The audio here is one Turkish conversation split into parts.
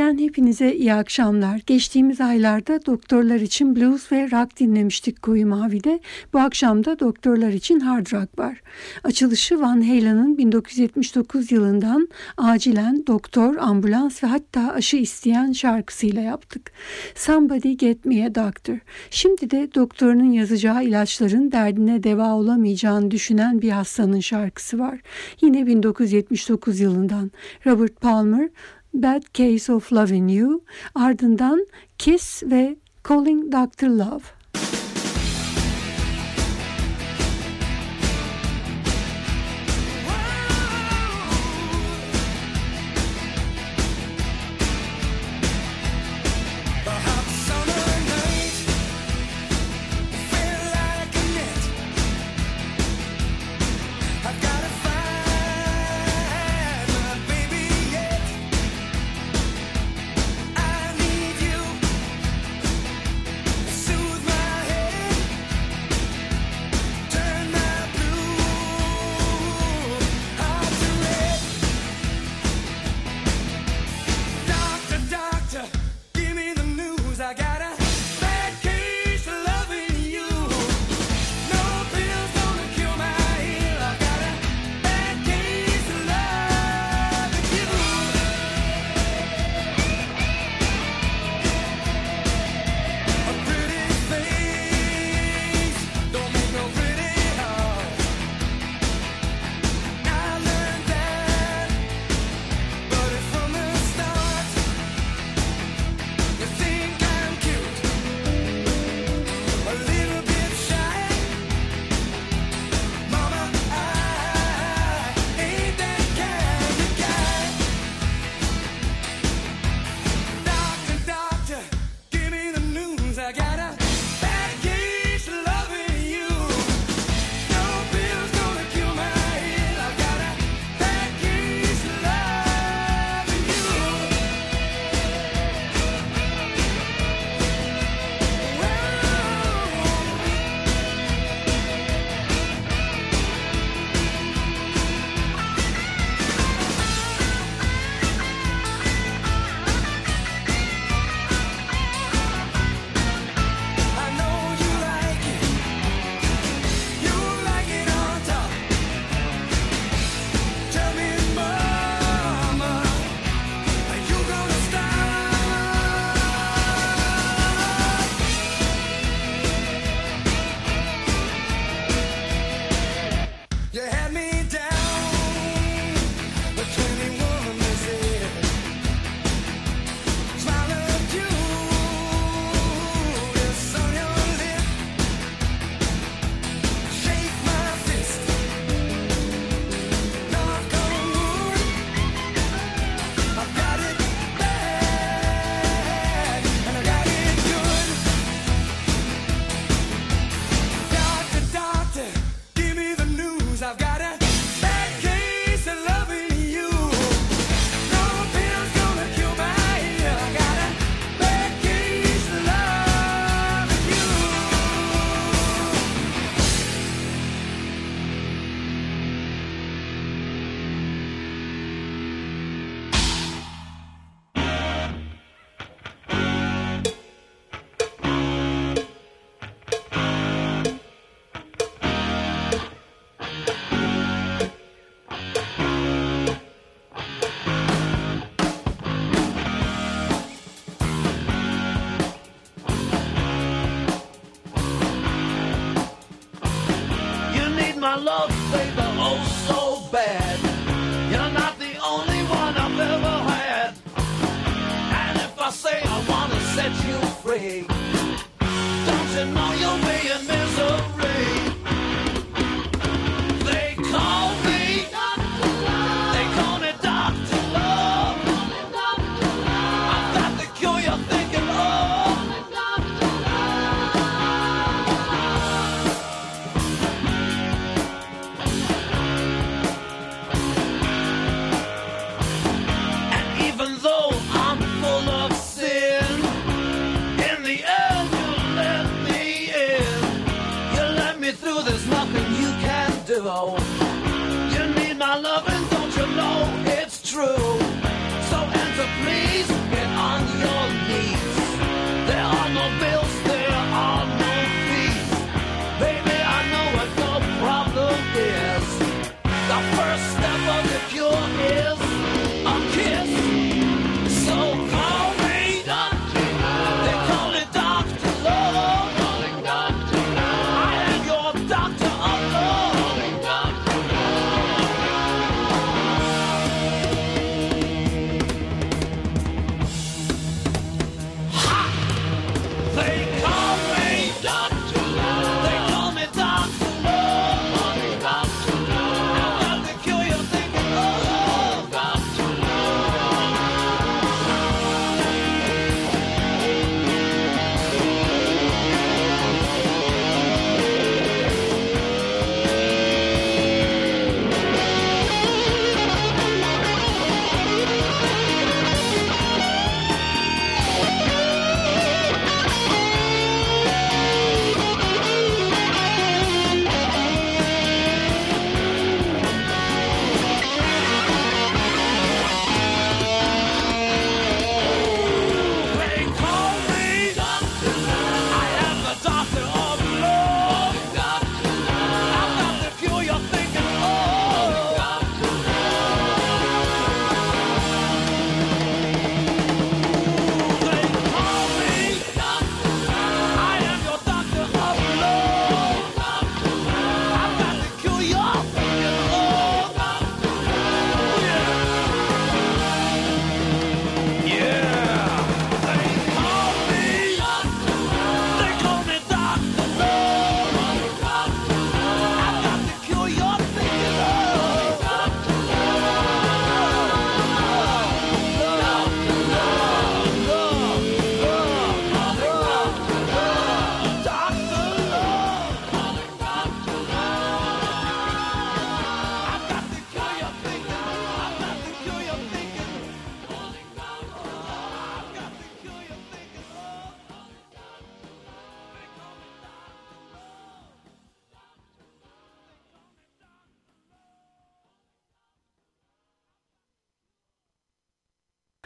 Mavi'den hepinize iyi akşamlar. Geçtiğimiz aylarda doktorlar için blues ve rock dinlemiştik Koyu Mavi'de. Bu akşam da doktorlar için hard rock var. Açılışı Van Halen'ın 1979 yılından acilen doktor, ambulans ve hatta aşı isteyen şarkısıyla yaptık. Somebody Get Me a Doctor. Şimdi de doktorunun yazacağı ilaçların derdine deva olamayacağını düşünen bir hastanın şarkısı var. Yine 1979 yılından Robert Palmer Bad Case of Loving You, ardından Kiss ve Calling Dr. Love. Love, baby, oh so bad. You're not the only one I've ever had. And if I say I wanna set you free, don't you know you'll be in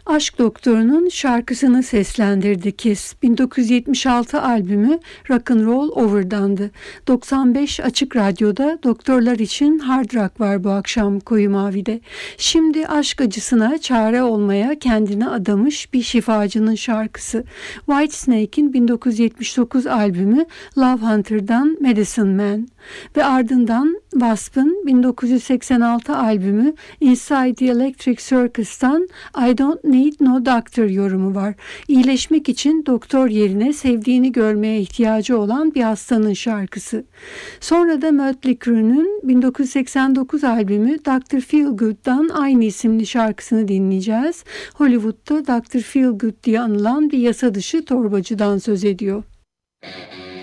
Aşk Doktoru'nun şarkısını seslendirdi Kiss. 1976 albümü Rock and Roll Over'dandı. 95 Açık Radyo'da doktorlar için hard rock var bu akşam Koyu Mavi'de. Şimdi aşk acısına çare olmaya kendine adamış bir şifacının şarkısı. Whitesnake'in 1979 albümü Love Hunter'dan Medicine Man ve ardından Wasp'ın 1986 albümü Inside the Electric Circus'tan I Don't Need No Doctor yorumu var. İyileşmek için doktor yerine sevdiğini görmeye ihtiyacı olan bir hastanın şarkısı. Sonra da Mötley Crüe'nün 1989 albümü Dr. Feelgood'dan aynı isimli şarkısını dinleyeceğiz. Hollywood'da Dr. Feelgood diye anılan bir yasa dışı torbacıdan söz ediyor. Man. You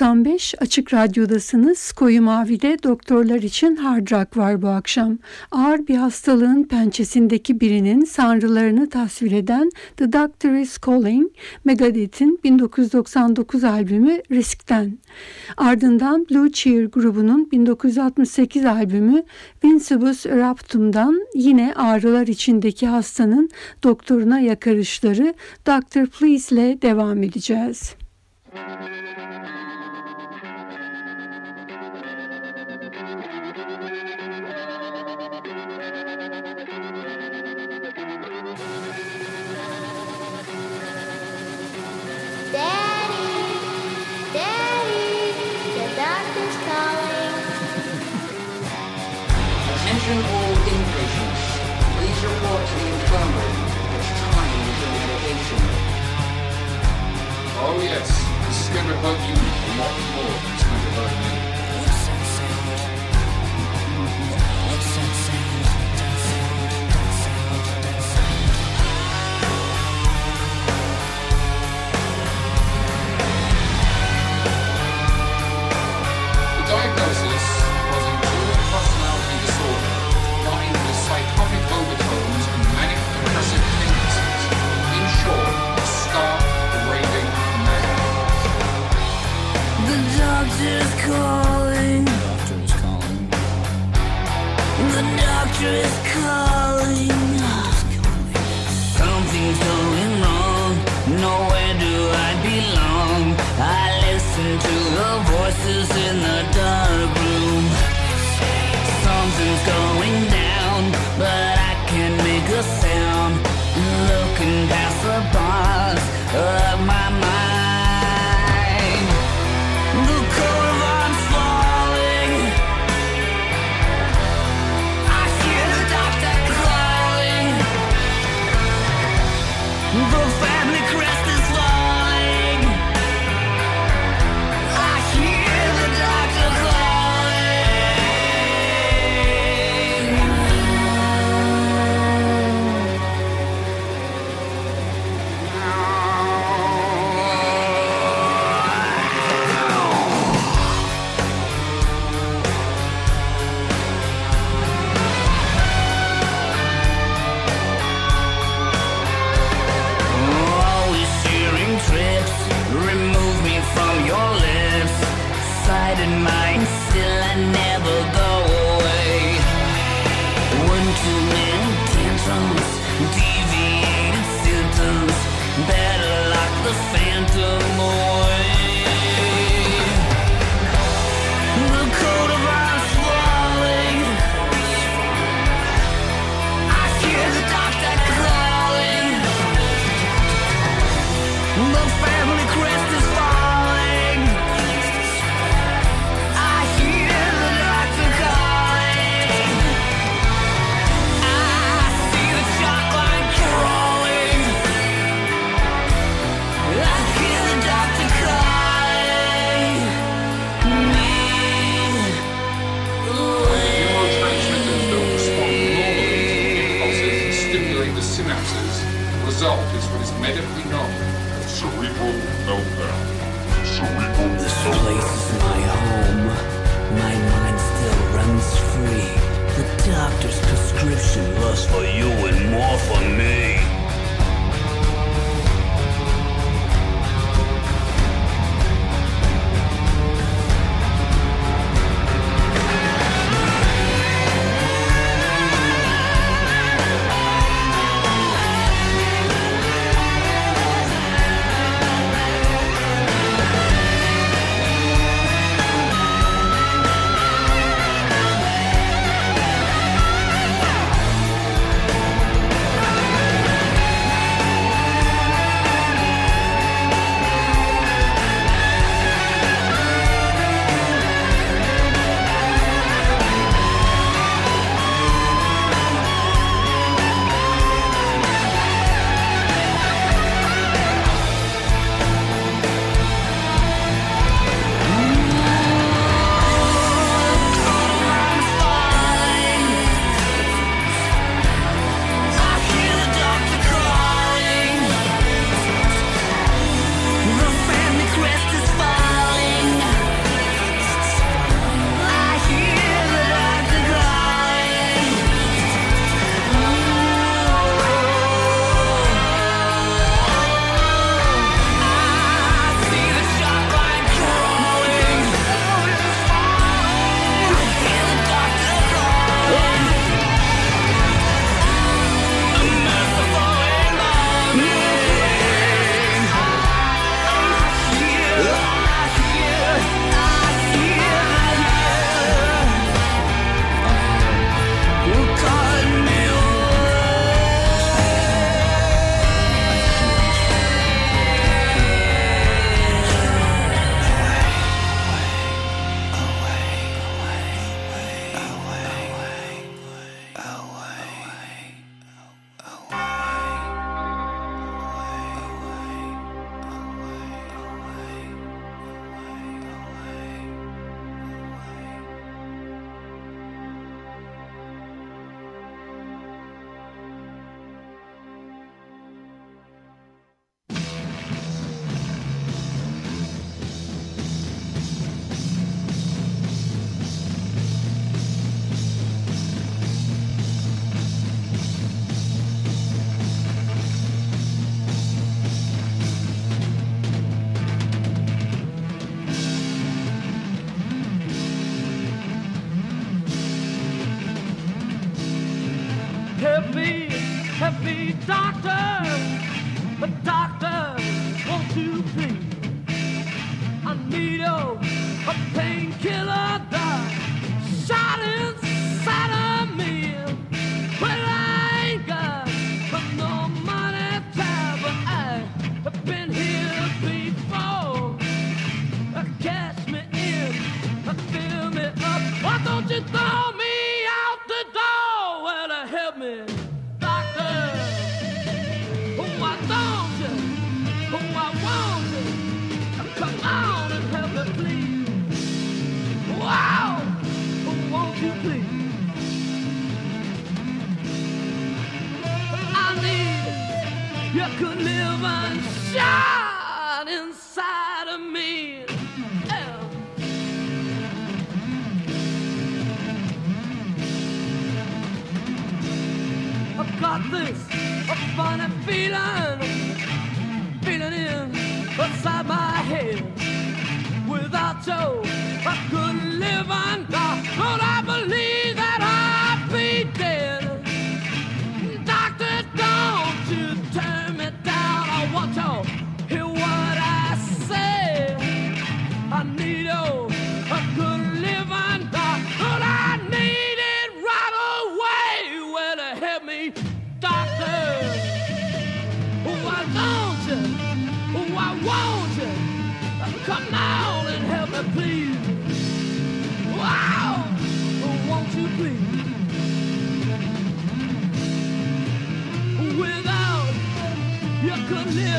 95 Açık Radyo'dasınız. Koyu Mavi'de doktorlar için hard rock var bu akşam. Ağır bir hastalığın pençesindeki birinin sanrılarını tasvir eden The Doctor Is Calling, Megadeth'in 1999 albümü Risk'ten. Ardından Blue Cheer grubunun 1968 albümü Vincibus Eruptum'dan yine ağrılar içindeki hastanın doktoruna yakarışları Doctor Please'le devam edeceğiz. Thank. Oh yes, this is going to hurt you a lot more. inside mine. Still I never.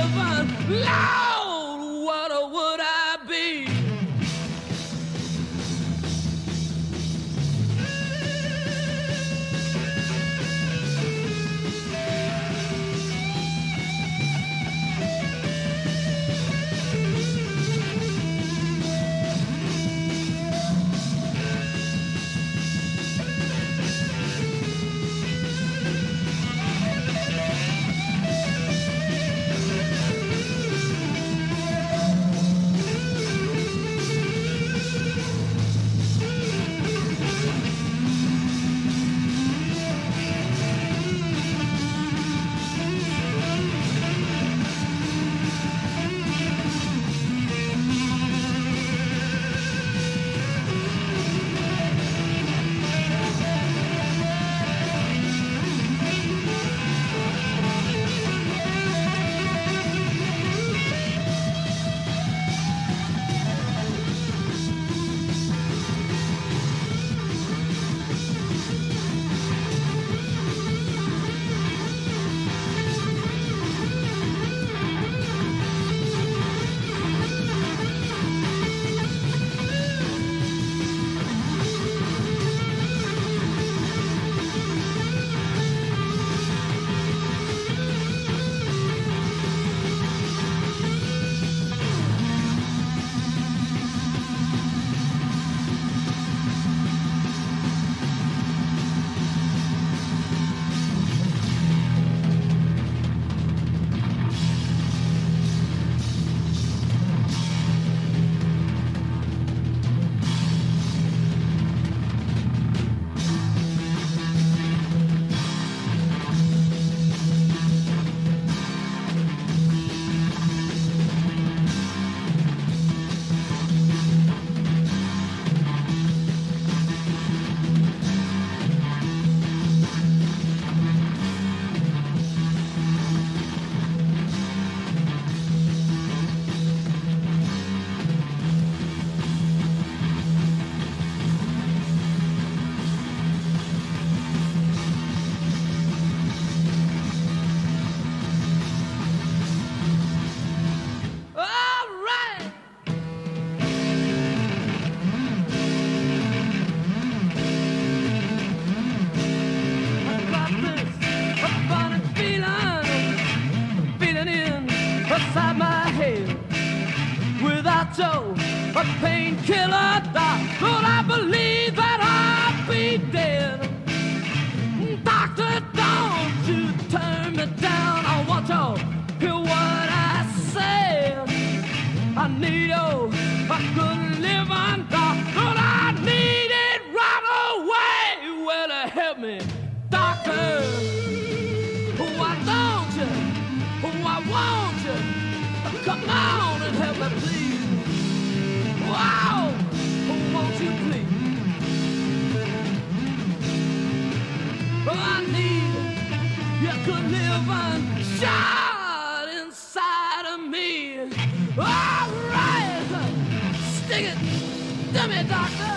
forever. Love! please. Wow! Won't you please? I need inside of me. All right! Stick it! Doctor!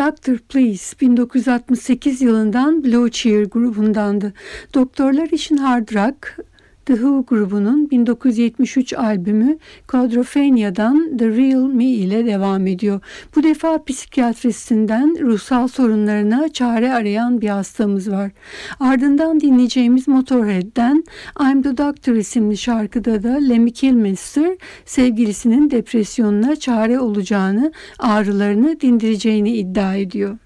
Doctor Please 1968 yılından Blue Cheer grubundandı. Doktorlar için hard rock, The Who grubunun 1973 albümü Quadrophenia'dan The Real Me ile devam ediyor. Bu defa psikiyatristinden ruhsal sorunlarına çare arayan bir hastamız var. Ardından dinleyeceğimiz Motorhead'den I'm the Doctor isimli şarkıda da Lemmy Kilmister sevgilisinin depresyonuna çare olacağını, ağrılarını dindireceğini iddia ediyor.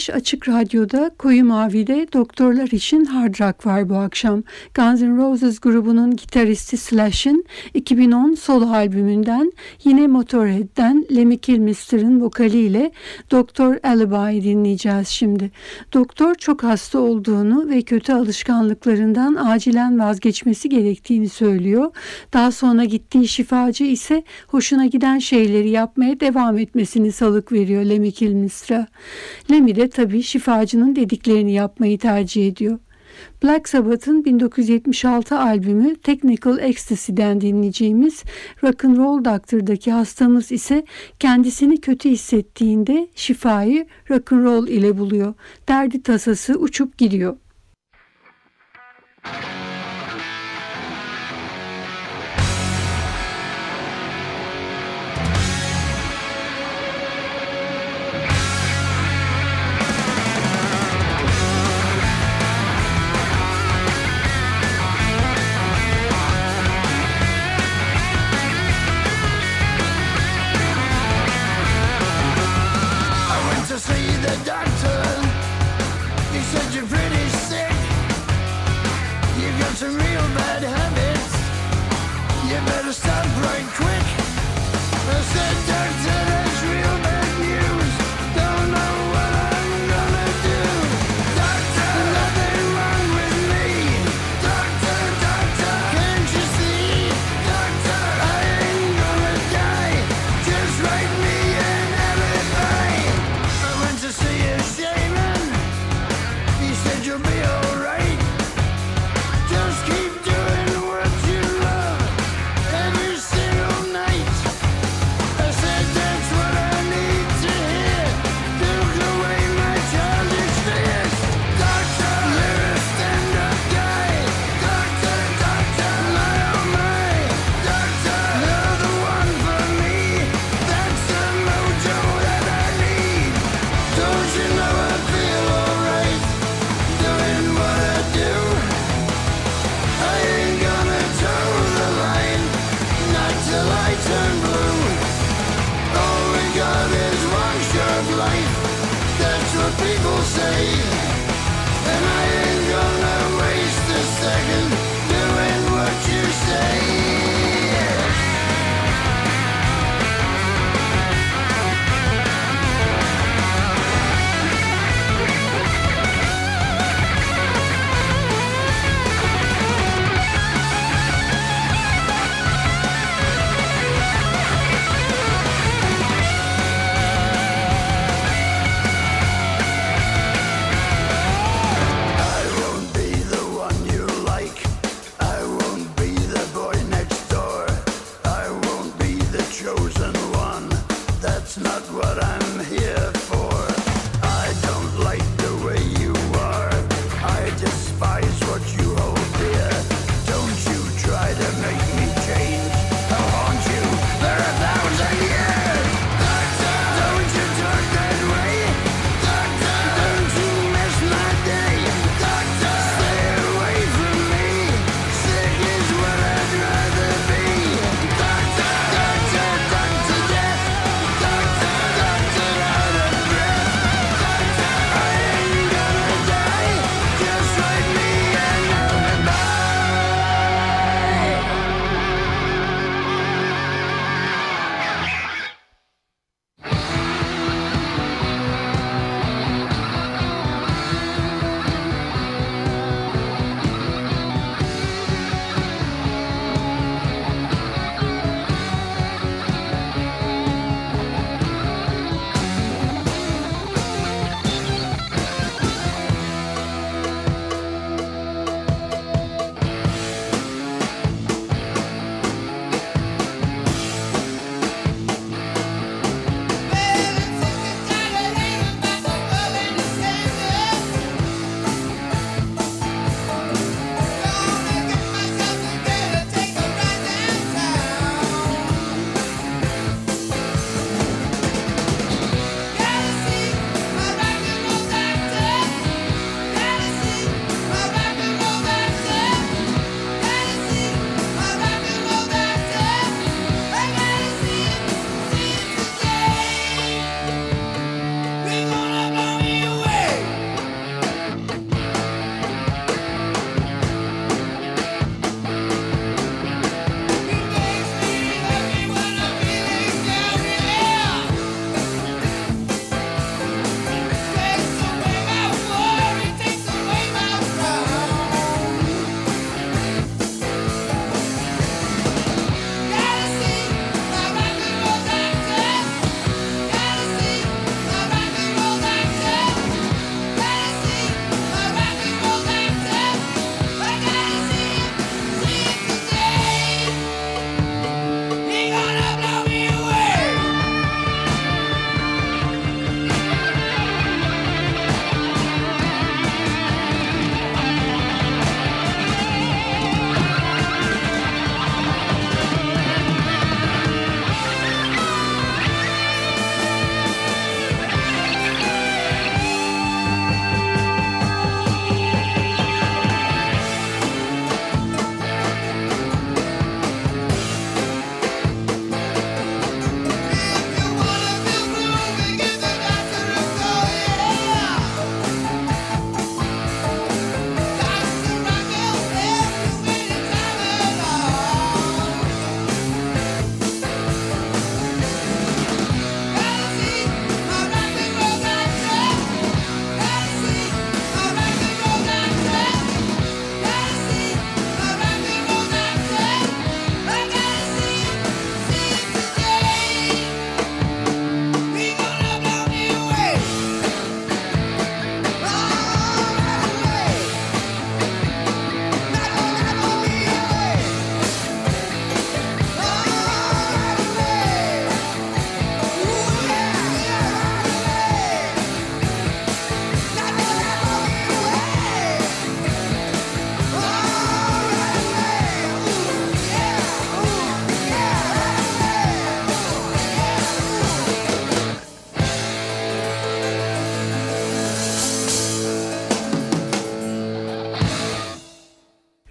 ...95 Açık Radyo'da Koyu Mavi'de doktorlar için hard rock var bu akşam. Guns N' Roses grubunun gitaristi Slash'in 2010 solo albümünden yine Motorhead'den Lemmy Kilmister'ın vokaliyle Doktor Alibi dinleyeceğiz şimdi. Doktor çok hasta olduğunu ve kötü alışkanlıklarından acilen vazgeçmesi gerektiğini söylüyor. Daha sonra gittiği şifacı ise hoşuna giden şeyleri yapmaya devam etmesini salık veriyor Lemmy Kilmister'a. Lemmy de tabii şifacının dediklerini yapmayı tercih ediyor. Black Sabbath'ın 1976 albümü Technical Ecstasy'den dinleyeceğimiz Rock and Roll Doctor'daki hastamız ise kendisini kötü hissettiğinde şifayı rock and roll ile buluyor. Derdi tasası uçup gidiyor. What you the sun brain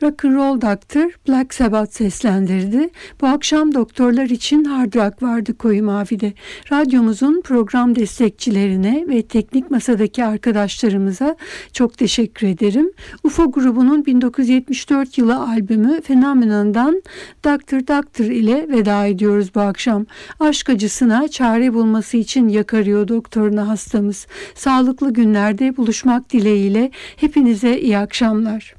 Rock'n'Roll Doctor Black Sabbath seslendirdi. Bu akşam doktorlar için Hard Rock vardı Koyu Mavi'de. Radyomuzun program destekçilerine ve teknik masadaki arkadaşlarımıza çok teşekkür ederim. UFO grubunun 1974 yılı albümü Phenomenon'dan Doctor Doctor ile veda ediyoruz bu akşam. Aşk acısına çare bulması için yakarıyor doktoruna hastamız. Sağlıklı günlerde buluşmak dileğiyle hepinize iyi akşamlar.